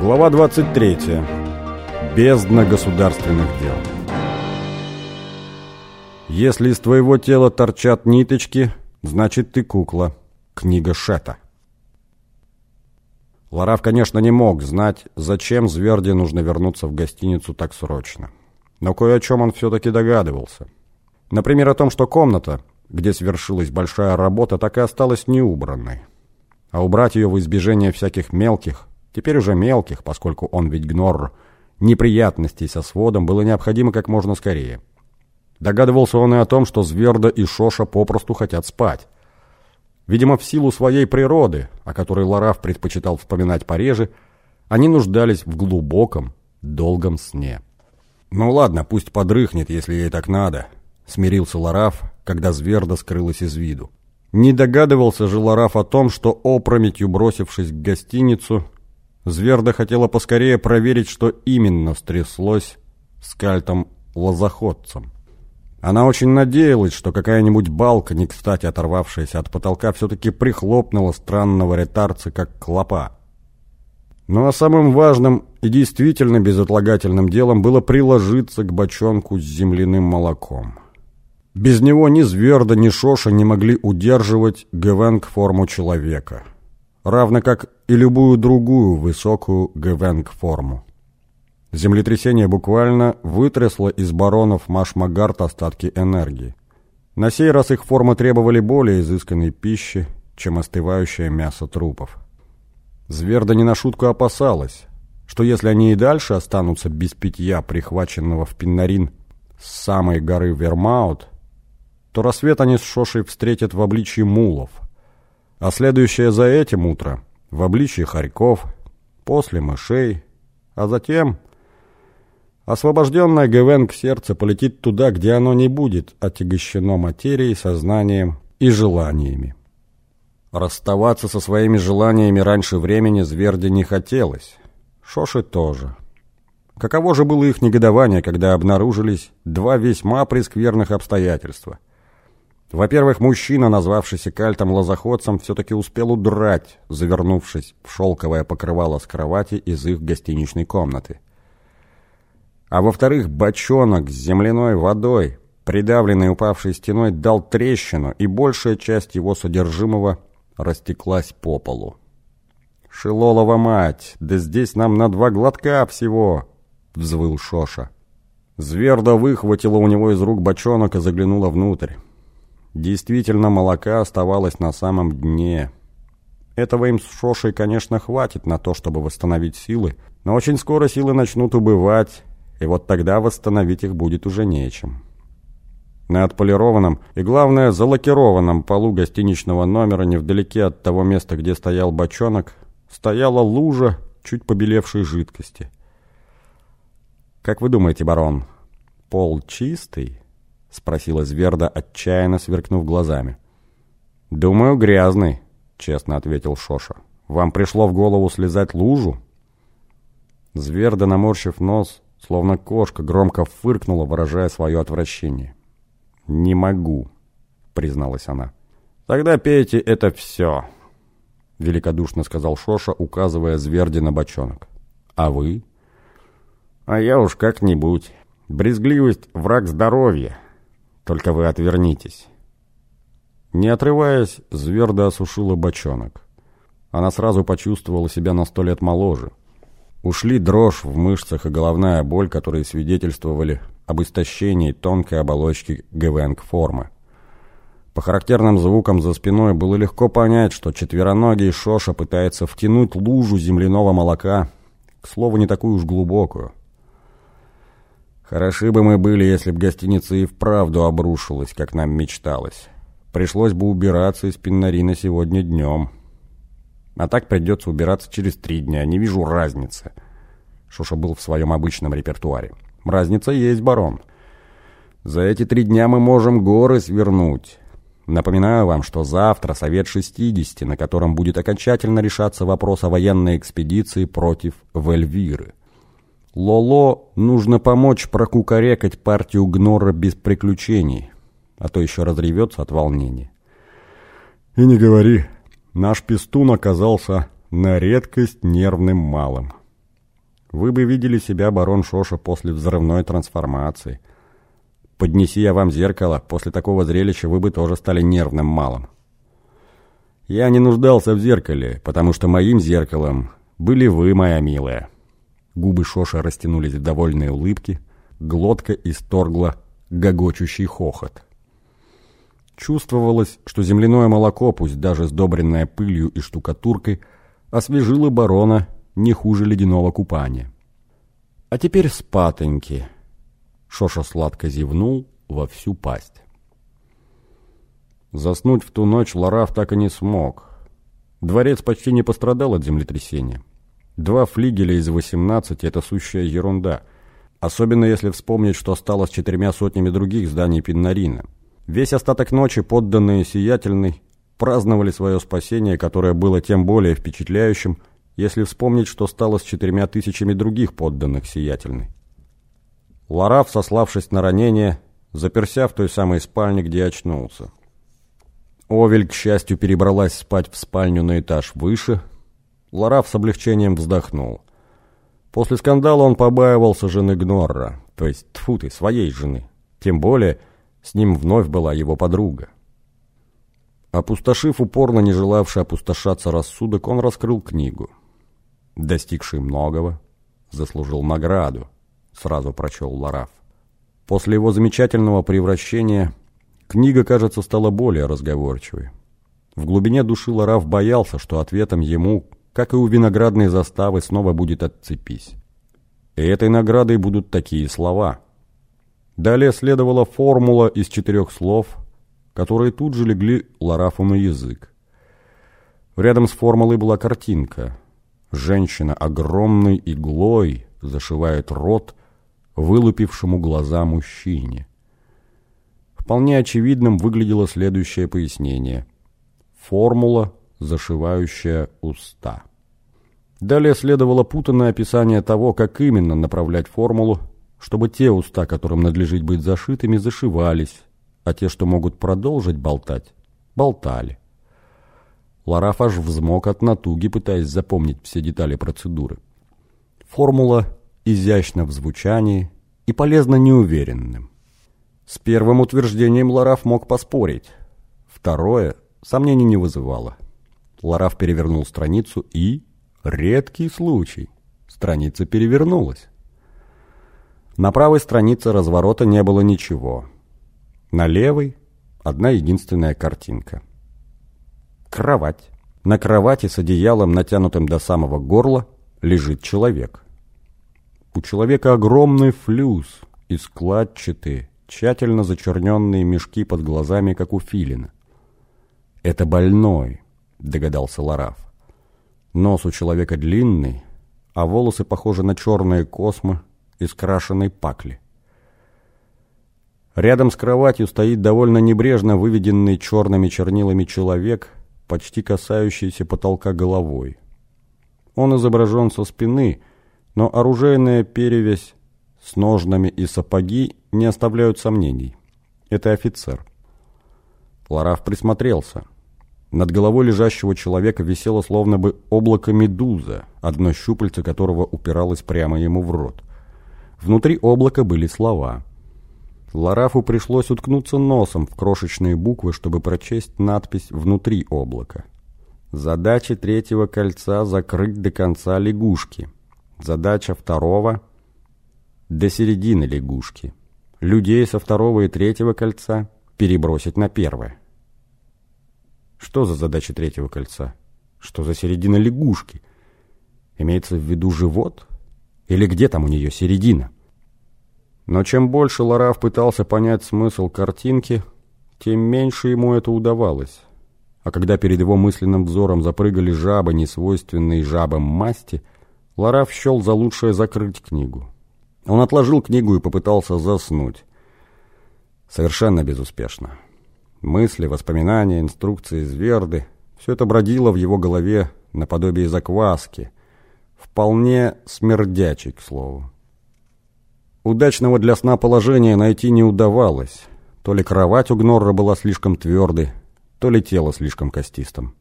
Глава 23. Бездна государственных дел. Если из твоего тела торчат ниточки, значит ты кукла. Книга Шета. Лараф, конечно, не мог знать, зачем Зверде нужно вернуться в гостиницу так срочно. Но кое о чем он все-таки догадывался. Например, о том, что комната, где свершилась большая работа, так и осталась неубранной. А убрать ее в избежание всяких мелких, теперь уже мелких, поскольку он ведь гнор, неприятностей со сводом было необходимо как можно скорее. Догадывался он и о том, что Зверда и Шоша попросту хотят спать. Видимо, в силу своей природы, о которой Лараф предпочитал вспоминать пореже, они нуждались в глубоком, долгом сне. «Ну ладно, пусть подрыхнет, если ей так надо», — смирился Лараф, когда Зверда скрылась из виду. Не догадывался же Лараф о том, что опрометью бросившись к гостиницу, Зверда хотела поскорее проверить, что именно стряслось с кальтом-лозоходцем. Она очень надеялась, что какая-нибудь балка, не кстати оторвавшаяся от потолка, все-таки прихлопнула странного ретарца, как клопа. Ну а самым важным и действительно безотлагательным делом было приложиться к бочонку с земляным молоком. Без него ни Зверда, ни Шоша не могли удерживать Гвенг форму человека, равно как и любую другую высокую Гвенг форму. Землетрясение буквально вытрясло из баронов Машмагарт остатки энергии. На сей раз их формы требовали более изысканной пищи, чем остывающее мясо трупов. Зверда не на шутку опасалась, что если они и дальше останутся без питья, прихваченного в Пиннарин с самой горы Вермаут, то рассвет они с Шошей встретят в обличье мулов, а следующее за этим утро в обличье хорьков, после мышей, а затем Освобожденное Гвенг сердце полетит туда, где оно не будет отягощено материей, сознанием и желаниями. Расставаться со своими желаниями раньше времени Зверде не хотелось. Шоши тоже. Каково же было их негодование, когда обнаружились два весьма прескверных обстоятельства. Во-первых, мужчина, назвавшийся кальтом-лозоходцем, все-таки успел удрать, завернувшись в шелковое покрывало с кровати из их гостиничной комнаты а во-вторых, бочонок с земляной водой, придавленный упавшей стеной, дал трещину, и большая часть его содержимого растеклась по полу. «Шилолова мать, да здесь нам на два глотка всего!» — взвыл Шоша. Зверда выхватила у него из рук бочонок и заглянула внутрь. Действительно, молока оставалось на самом дне. Этого им с Шошей, конечно, хватит на то, чтобы восстановить силы, но очень скоро силы начнут убывать, и вот тогда восстановить их будет уже нечем. На отполированном и, главное, залакированном полу гостиничного номера, невдалеке от того места, где стоял бочонок, стояла лужа чуть побелевшей жидкости. «Как вы думаете, барон, пол чистый?» — спросила Зверда, отчаянно сверкнув глазами. «Думаю, грязный», — честно ответил Шоша. «Вам пришло в голову слезать лужу?» Зверда, наморщив нос, Словно кошка громко фыркнула, выражая свое отвращение. «Не могу», — призналась она. «Тогда пейте это все», — великодушно сказал Шоша, указывая Зверди на бочонок. «А вы?» «А я уж как-нибудь. Брезгливость — враг здоровья. Только вы отвернитесь». Не отрываясь, Зверда осушила бочонок. Она сразу почувствовала себя на сто лет моложе. Ушли дрожь в мышцах и головная боль, которые свидетельствовали об истощении тонкой оболочки ГВНК-формы. По характерным звукам за спиной было легко понять, что четвероногий Шоша пытается втянуть лужу земляного молока, к слову, не такую уж глубокую. Хороши бы мы были, если б гостиница и вправду обрушилась, как нам мечталось. Пришлось бы убираться из Пиннарина сегодня днем. А так придется убираться через три дня. Не вижу разницы. Шуша был в своем обычном репертуаре. Разница есть, барон. За эти три дня мы можем горы свернуть. Напоминаю вам, что завтра Совет 60, на котором будет окончательно решаться вопрос о военной экспедиции против Вельвиры. Лоло нужно помочь прокукарекать партию Гнора без приключений, а то еще разревется от волнения. «И не говори», Наш пестун оказался на редкость нервным малым. Вы бы видели себя, барон Шоша, после взрывной трансформации. Поднеси я вам зеркало, после такого зрелища вы бы тоже стали нервным малым. Я не нуждался в зеркале, потому что моим зеркалом были вы, моя милая. Губы Шоша растянулись в довольные улыбки, глотка исторгла гогочущий хохот. Чувствовалось, что земляное молоко, пусть даже сдобренное пылью и штукатуркой, освежило барона не хуже ледяного купания. «А теперь спатоньки!» Шоша сладко зевнул во всю пасть. Заснуть в ту ночь Лараф так и не смог. Дворец почти не пострадал от землетрясения. Два флигеля из восемнадцати — это сущая ерунда. Особенно если вспомнить, что стало с четырьмя сотнями других зданий Пиннарина. Весь остаток ночи подданные Сиятельной праздновали свое спасение, которое было тем более впечатляющим, если вспомнить, что стало с четырьмя тысячами других подданных Сиятельной. Лараф, сославшись на ранение, заперся в той самой спальне, где очнулся. Овель, к счастью, перебралась спать в спальню на этаж выше. Лараф с облегчением вздохнул. После скандала он побаивался жены Гнорра, то есть, тьфу ты, своей жены. Тем более, с ним вновь была его подруга. Опустошив упорно не желавший опустошаться рассудок, он раскрыл книгу. Достигший многого, заслужил награду, сразу прочел Лараф. После его замечательного превращения книга, кажется, стала более разговорчивой. В глубине души Лараф боялся, что ответом ему, как и у виноградной заставы, снова будет «отцепись». И этой наградой будут такие слова – Далее следовала формула из четырех слов, которые тут же легли Ларафу на язык. Рядом с формулой была картинка. Женщина огромной иглой зашивает рот вылупившему глаза мужчине. Вполне очевидным выглядело следующее пояснение. Формула, зашивающая уста. Далее следовало путанное описание того, как именно направлять формулу чтобы те уста, которым надлежит быть зашитыми, зашивались, а те, что могут продолжить болтать, болтали. Лараф аж взмок от натуги, пытаясь запомнить все детали процедуры. Формула изящна в звучании и полезна неуверенным. С первым утверждением Лараф мог поспорить. Второе сомнений не вызывало. Лараф перевернул страницу и... Редкий случай. Страница перевернулась. На правой странице разворота не было ничего. На левой одна единственная картинка. Кровать. На кровати с одеялом, натянутым до самого горла, лежит человек. У человека огромный флюс и складчатые, тщательно зачерненные мешки под глазами, как у филина. «Это больной», — догадался Лараф. Нос у человека длинный, а волосы похожи на черные космы, из крашеной пакли. Рядом с кроватью стоит довольно небрежно выведенный черными чернилами человек, почти касающийся потолка головой. Он изображен со спины, но оружейная перевязь с ножнами и сапоги не оставляют сомнений. Это офицер. Лараф присмотрелся. Над головой лежащего человека висело словно бы облако медуза, одно щупальце которого упиралось прямо ему в рот. Внутри облака были слова. Ларафу пришлось уткнуться носом в крошечные буквы, чтобы прочесть надпись внутри облака. Задача третьего кольца – закрыть до конца лягушки. Задача второго – до середины лягушки. Людей со второго и третьего кольца перебросить на первое. Что за задача третьего кольца? Что за середина лягушки? Имеется в виду живот? Или где там у нее середина? Но чем больше Лараф пытался понять смысл картинки, тем меньше ему это удавалось. А когда перед его мысленным взором запрыгали жабы, несвойственные жабам масти, Лараф счел за лучшее закрыть книгу. Он отложил книгу и попытался заснуть. Совершенно безуспешно. Мысли, воспоминания, инструкции Зверды — все это бродило в его голове наподобие закваски — Вполне смердячий, к слову. Удачного для сна положения найти не удавалось. То ли кровать у Гнорра была слишком твердой, то ли тело слишком костистым.